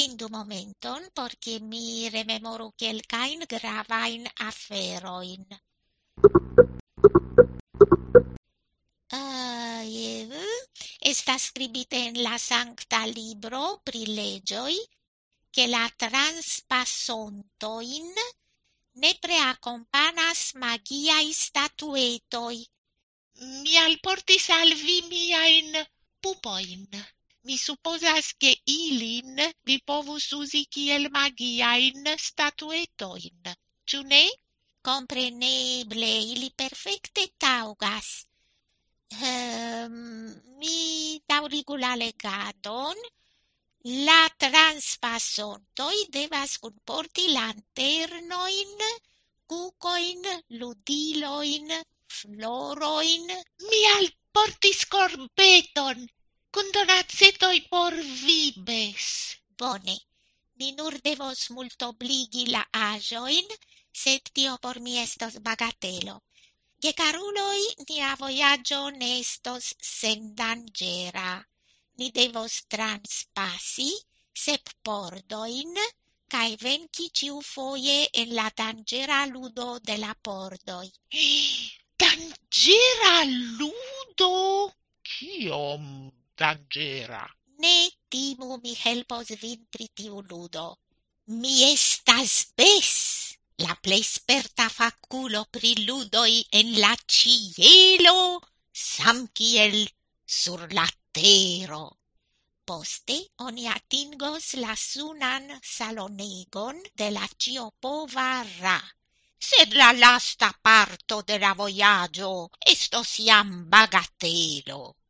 atendu momenton porque che mi rememoru quelcain gravain aferoin. Uh, esta scribite en la sancta libro pri legioi che la transpassontoin nepre accompanas magiai statuetoi. Mi alportis al vi miain pupoin. Mi supposas che ilin vi povus usi kiel magiain statuetoin, ciu ne? Compreneble, ili perfecte taugas. Um, ehm, mi daurigu la legadon, la transpasontoi devas comporti lanternoin, cucoin, ludiloin, floroin. Mi alportis corbeton, Cun donacetoj por vibes. Bone. Ni nur devos multobligi la ajoin, sed tio por mi estos bagatelo. Ge caruloi nia voyaggio nestos sen dangera. Ni devos transpassi sep pordoin, cae venci ciu foie en la dangera ludo de la pordoi. Dangera ludo? Ciom dangera. Ne timu mi helpos vin pri tiu ludo. Mi estas bes, la plei sperta faculo pri ludoi en la cielo, sam kiel sur la tero. Poste oni atingos la sunan salonegon de la ciopova ra. Sed la lasta parto de la voyaggio estos iam bagatelo ec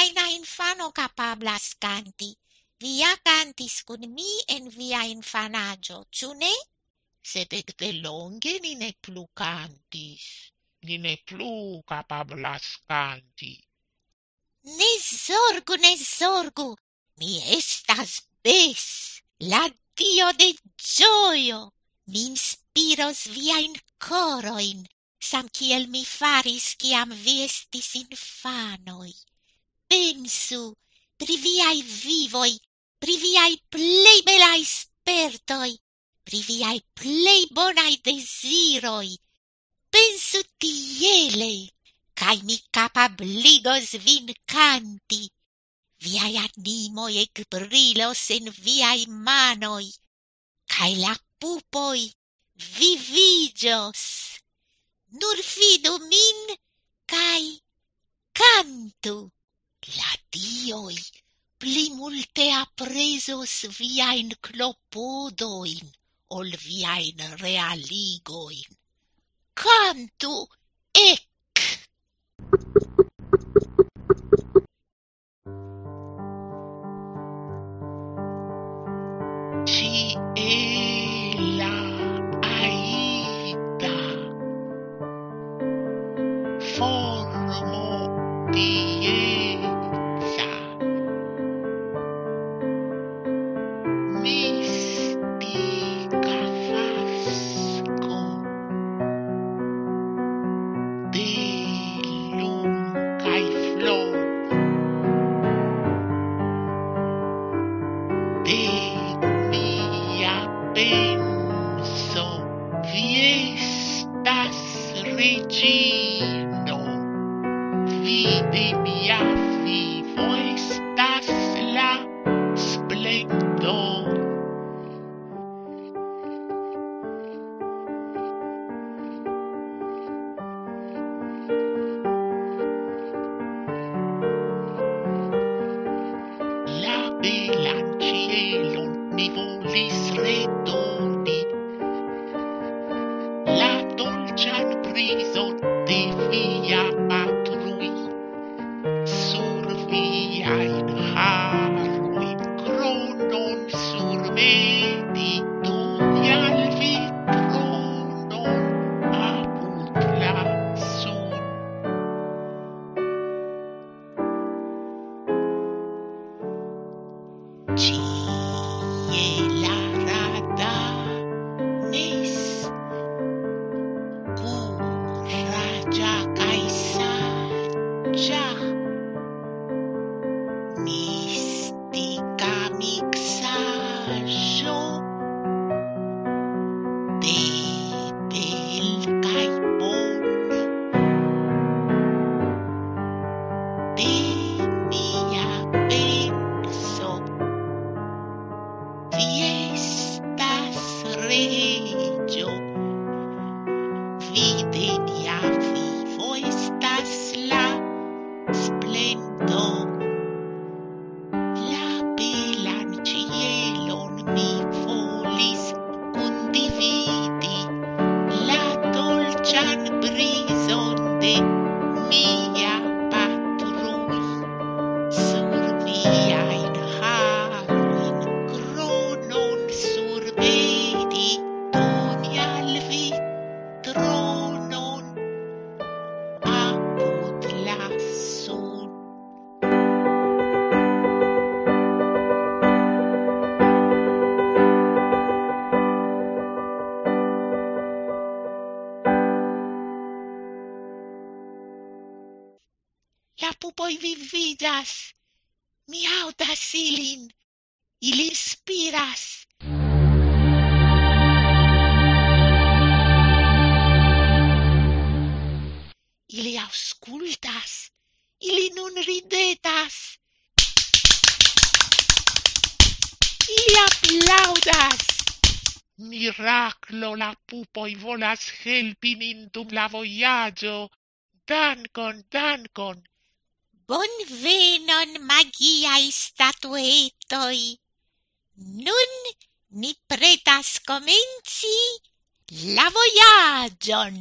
aina infano capablas canti. Via cantis cun mi en via infanaggio, ciu ne? Sed ec de longe ni ne plu cantis. Ni ne plu capablas canti. Ne sorgu, ne sorgu. Mi estas bes, la dio de gioio. Mi inspiros via in coroin, sam kiel mi faris ciam vi estis infanoi pensu pri viai vivoi, pri viai plei belai spertoi, pri viai plei bonai desiroi. Pensu tiele, cae mi capabligos vin canti. Viai animoi ec brilos en viai manoi, cae la pupoi vivigios. Nur fidu min, cae cantu. ioi, pli multe apresos viain clopodoin, ol viain realigoin. Cantu, ec! Ci è la aida formo di regino, fi de mia vivo estas la splendor. La belan cielon mi volis regi, don't regio Vide mia vivo estas la splendo La belan cielon mi volis condividi La dolcian lupoi vividas. mi audas ilin, ili spiras. Ili auscultas, ili nun ridetas, ili applaudas. Miraclo la pupoi volas helpi nin dum la voyaggio. Dankon, dankon, Bonvenon magiai statuetoi! Nun ni pretas comenci la voyagion!